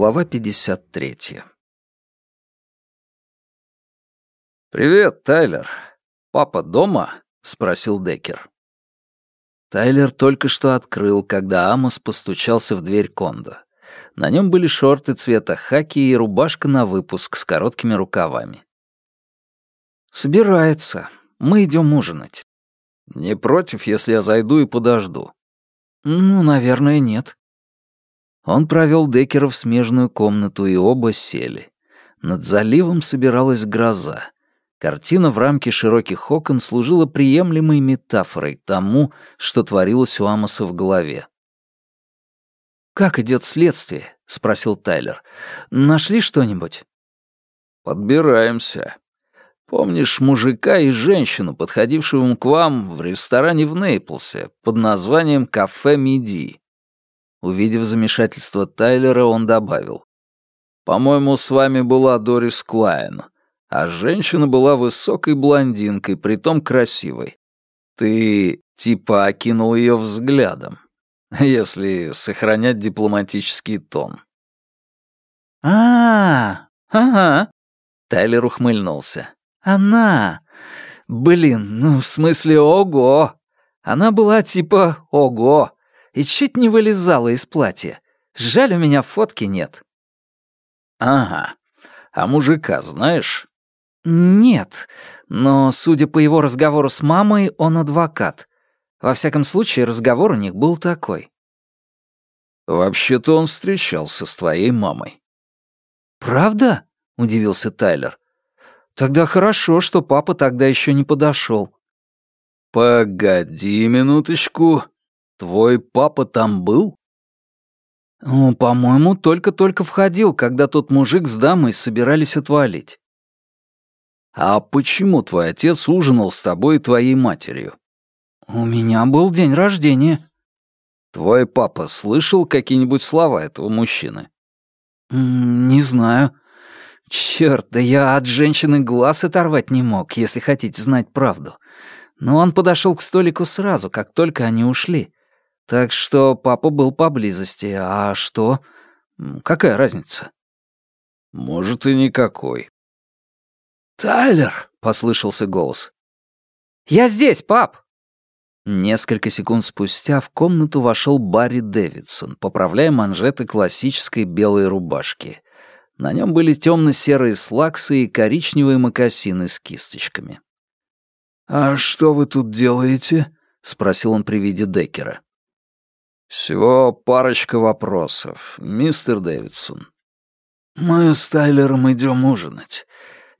Глава 53. «Привет, Тайлер. Папа дома?» — спросил Деккер. Тайлер только что открыл, когда Амос постучался в дверь Кондо. На нем были шорты цвета хаки и рубашка на выпуск с короткими рукавами. «Собирается. Мы идем ужинать». «Не против, если я зайду и подожду?» «Ну, наверное, нет». Он провел Деккера в смежную комнату, и оба сели. Над заливом собиралась гроза. Картина в рамке широких окон служила приемлемой метафорой тому, что творилось у Амоса в голове. «Как идет следствие?» — спросил Тайлер. «Нашли что-нибудь?» «Подбираемся. Помнишь мужика и женщину, подходившего к вам в ресторане в Нейплсе под названием «Кафе Миди»?» Увидев замешательство Тайлера, он добавил. «По-моему, с вами была Дорис Клайн, а женщина была высокой блондинкой, притом красивой. Ты типа окинул ее взглядом, если сохранять дипломатический тон». «А, ага», — Тайлер ухмыльнулся. «Она! Блин, ну, в смысле, ого! Она была типа ого!» И чуть не вылезала из платья. Жаль, у меня фотки нет». «Ага. А мужика знаешь?» «Нет, но, судя по его разговору с мамой, он адвокат. Во всяком случае, разговор у них был такой». «Вообще-то он встречался с твоей мамой». «Правда?» — удивился Тайлер. «Тогда хорошо, что папа тогда еще не подошел». «Погоди минуточку», Твой папа там был? По-моему, только-только входил, когда тот мужик с дамой собирались отвалить. А почему твой отец ужинал с тобой и твоей матерью? У меня был день рождения. Твой папа слышал какие-нибудь слова этого мужчины? Не знаю. Черт, да я от женщины глаз оторвать не мог, если хотите знать правду. Но он подошел к столику сразу, как только они ушли. Так что папа был поблизости. А что? Какая разница? Может, и никакой. «Тайлер!» — послышался голос. «Я здесь, пап!» Несколько секунд спустя в комнату вошел Барри Дэвидсон, поправляя манжеты классической белой рубашки. На нем были темно-серые слаксы и коричневые мокасины с кисточками. «А что вы тут делаете?» — спросил он при виде Деккера. «Всего парочка вопросов, мистер Дэвидсон». «Мы с Тайлером идем ужинать.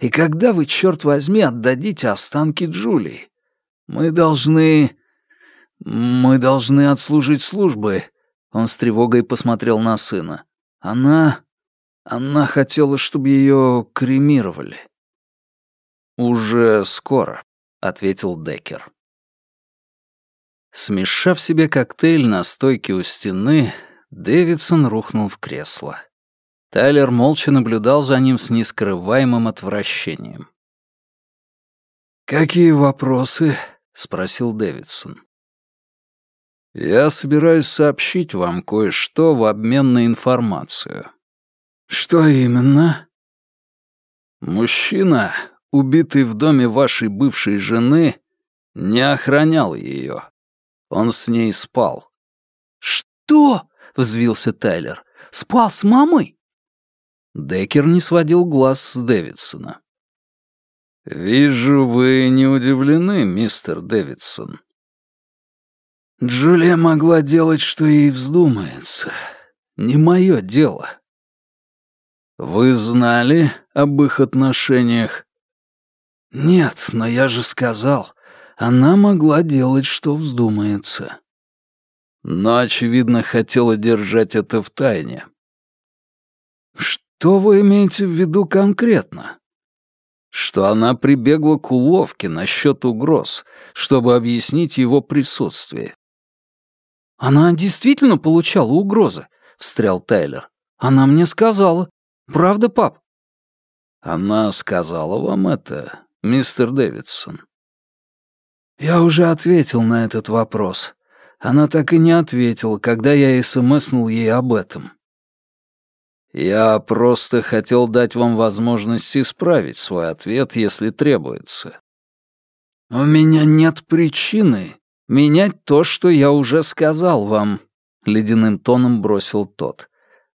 И когда вы, черт возьми, отдадите останки Джулии? Мы должны... Мы должны отслужить службы». Он с тревогой посмотрел на сына. «Она... Она хотела, чтобы ее кремировали». «Уже скоро», — ответил Деккер. Смешав себе коктейль на стойке у стены, Дэвидсон рухнул в кресло. Тайлер молча наблюдал за ним с нескрываемым отвращением. «Какие вопросы?» — спросил Дэвидсон. «Я собираюсь сообщить вам кое-что в обмен на информацию». «Что именно?» «Мужчина, убитый в доме вашей бывшей жены, не охранял ее. Он с ней спал. «Что?» — взвился Тайлер. «Спал с мамой?» Деккер не сводил глаз с Дэвидсона. «Вижу, вы не удивлены, мистер Дэвидсон». «Джулия могла делать, что ей вздумается. Не мое дело». «Вы знали об их отношениях?» «Нет, но я же сказал, она могла делать, что вздумается. Но, очевидно, хотела держать это в тайне. Что вы имеете в виду конкретно? Что она прибегла к уловке насчет угроз, чтобы объяснить его присутствие. «Она действительно получала угрозы», — встрял Тайлер. «Она мне сказала. Правда, пап?» «Она сказала вам это, мистер Дэвидсон?» Я уже ответил на этот вопрос. Она так и не ответила, когда я смснул ей об этом. Я просто хотел дать вам возможность исправить свой ответ, если требуется. У меня нет причины менять то, что я уже сказал вам, ледяным тоном бросил тот.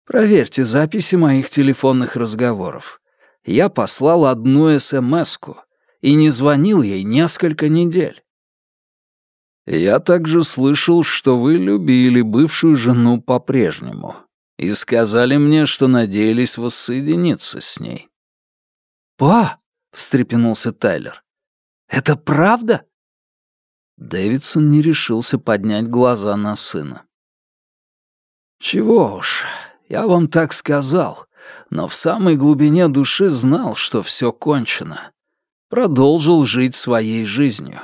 Проверьте записи моих телефонных разговоров. Я послал одну СМСку и не звонил ей несколько недель. Я также слышал, что вы любили бывшую жену по-прежнему и сказали мне, что надеялись воссоединиться с ней. «Па!» — встрепенулся Тайлер. «Это правда?» Дэвидсон не решился поднять глаза на сына. «Чего уж, я вам так сказал, но в самой глубине души знал, что все кончено. Продолжил жить своей жизнью.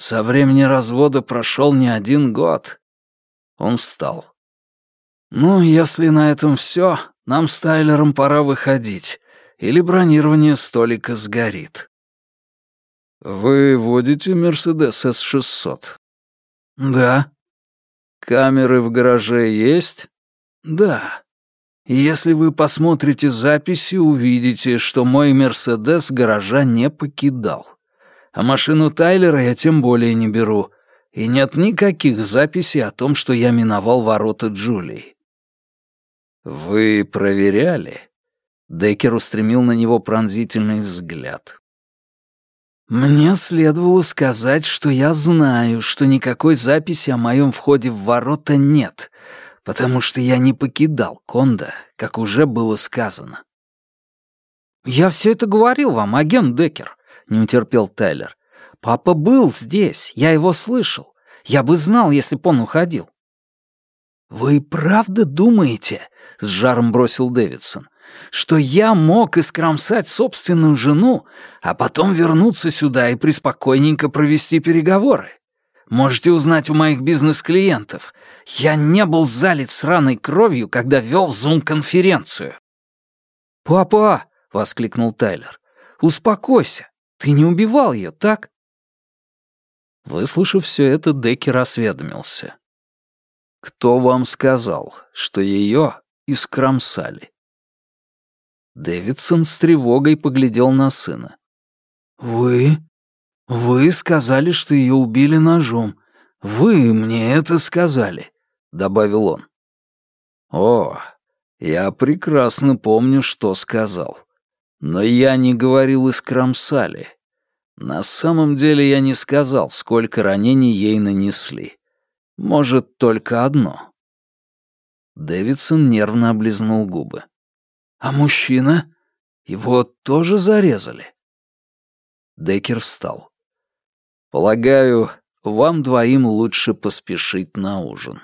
Со времени развода прошел не один год». Он встал. «Ну, если на этом все, нам с Тайлером пора выходить, или бронирование столика сгорит». «Вы водите Мерседес С-600?» «Да». «Камеры в гараже есть?» «Да. Если вы посмотрите записи, увидите, что мой Мерседес гаража не покидал. А машину Тайлера я тем более не беру, и нет никаких записей о том, что я миновал ворота Джулии. «Вы проверяли?» Деккер устремил на него пронзительный взгляд. «Мне следовало сказать, что я знаю, что никакой записи о моем входе в ворота нет, потому что я не покидал Конда, как уже было сказано». «Я все это говорил вам, агент Деккер», — не утерпел Тайлер. «Папа был здесь, я его слышал. Я бы знал, если б он уходил». «Вы правда думаете, — с жаром бросил Дэвидсон, — что я мог искромсать собственную жену, а потом вернуться сюда и приспокойненько провести переговоры? Можете узнать у моих бизнес-клиентов. Я не был залит сраной кровью, когда вел зум-конференцию». «Папа!» — воскликнул Тайлер. «Успокойся. Ты не убивал ее, так?» Выслушав все это, Деккер осведомился. Кто вам сказал, что ее искромсали?» Дэвидсон с тревогой поглядел на сына. «Вы? Вы сказали, что ее убили ножом. Вы мне это сказали», — добавил он. «О, я прекрасно помню, что сказал. Но я не говорил искромсали. На самом деле я не сказал, сколько ранений ей нанесли. Может, только одно. Дэвидсон нервно облизнул губы. «А мужчина? Его тоже зарезали?» Деккер встал. «Полагаю, вам двоим лучше поспешить на ужин».